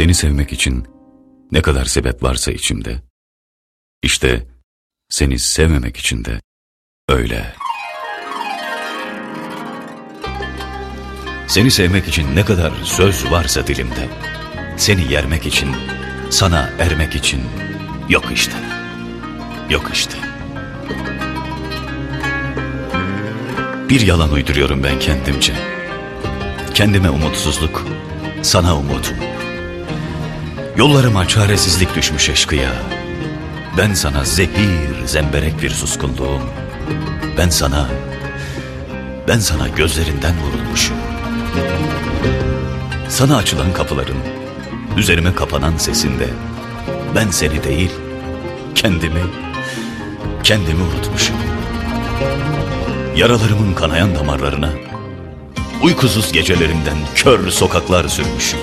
Seni sevmek için ne kadar sebep varsa içimde, işte seni sevmemek için de öyle. Seni sevmek için ne kadar söz varsa dilimde, seni yermek için, sana ermek için yok işte. Yok işte. Bir yalan uyduruyorum ben kendimce. Kendime umutsuzluk, sana umudum. Yollarıma çaresizlik düşmüş eşkıya. Ben sana zehir, zemberek bir suskunluğum. Ben sana, ben sana gözlerinden vurulmuşum. Sana açılan kapıların, üzerime kapanan sesinde, ben seni değil, kendimi, kendimi unutmuşum. Yaralarımın kanayan damarlarına, uykusuz gecelerimden kör sokaklar sürmüşüm.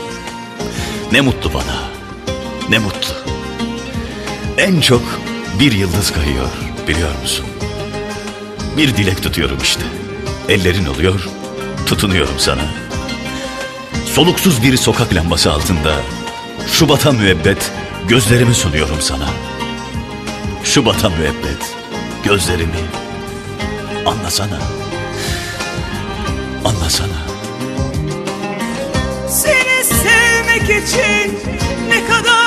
Ne mutlu bana, ne mutlu. En çok bir yıldız kayıyor biliyor musun? Bir dilek tutuyorum işte. Ellerin oluyor, tutunuyorum sana. Soluksuz bir sokak lambası altında Şubat'a müebbet gözlerimi sunuyorum sana. Şubat'a müebbet gözlerimi anlasana. Anlasana. Seni sevmek için ne kadar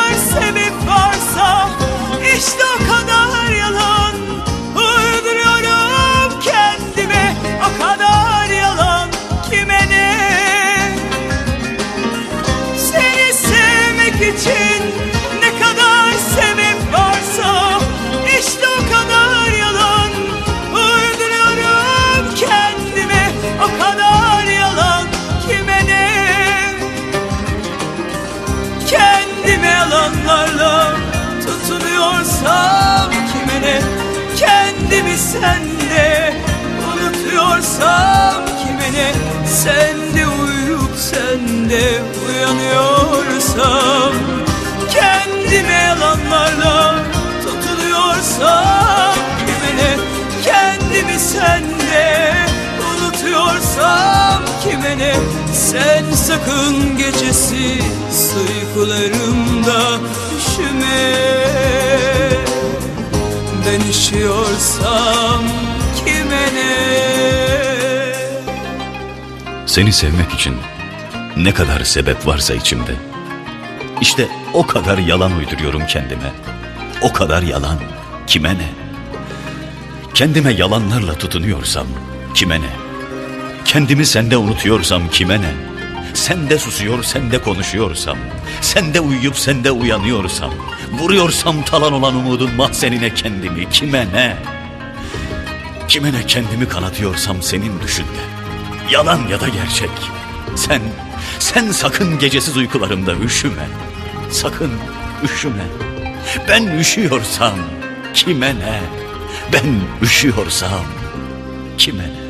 tutunuyorsam kime ne Kendimi sende. Unutuyorsam kime ne Sende uyuyup sende. Uyanıyorsam Kendime yalanlarla tutunuyorsam kime ne Kendimi sende. Unutuyorsam kime ne Sen sakın gecesi uykularımda üşüme Ben üşüyorsam kime ne Seni sevmek için ne kadar sebep varsa içimde. İşte o kadar yalan uyduruyorum kendime. O kadar yalan kime ne? Kendime yalanlarla tutunuyorsam kime ne? Kendimi sende unutuyorsam kime ne? Sende susuyor, sende konuşuyorsam, sende uyuyup sende uyanıyorsam, vuruyorsam talan olan umudun mahzenine kendimi kime ne? Kime ne kendimi kanatıyorsam senin düşünde. Yalan ya da gerçek. Sen, sen sakın gecesiz uykularımda üşüme. Sakın üşüme. Ben üşüyorsam kime ne? Ben üşüyorsam kime ne?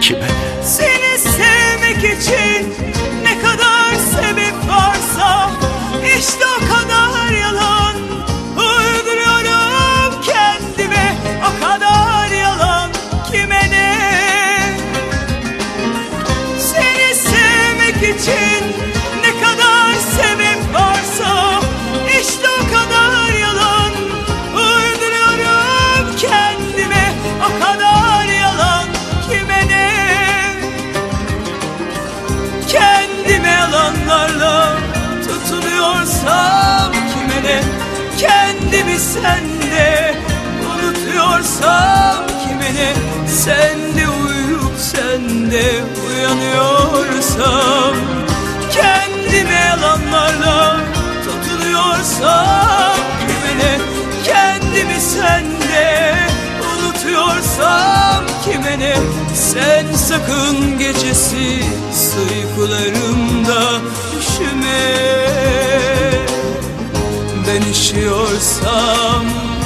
Kime ne? Seni sevmek için ne kadar sebep varsa işte o kadar Kendimi sende unutuyorsam kime ne Sende uyuyup sende uyanıyorsam Kendime yalanlarla tutunuyorsam kime ne Kendimi sende unutuyorsam kime Sen sakın gecesi uykularımda üşüme Ben ne